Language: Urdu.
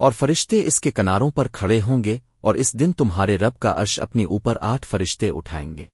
اور فرشتے اس کے کناروں پر کھڑے ہوں گے اور اس دن تمہارے رب کا عرش اپنی اوپر آٹھ فرشتے اٹھائیں گے۔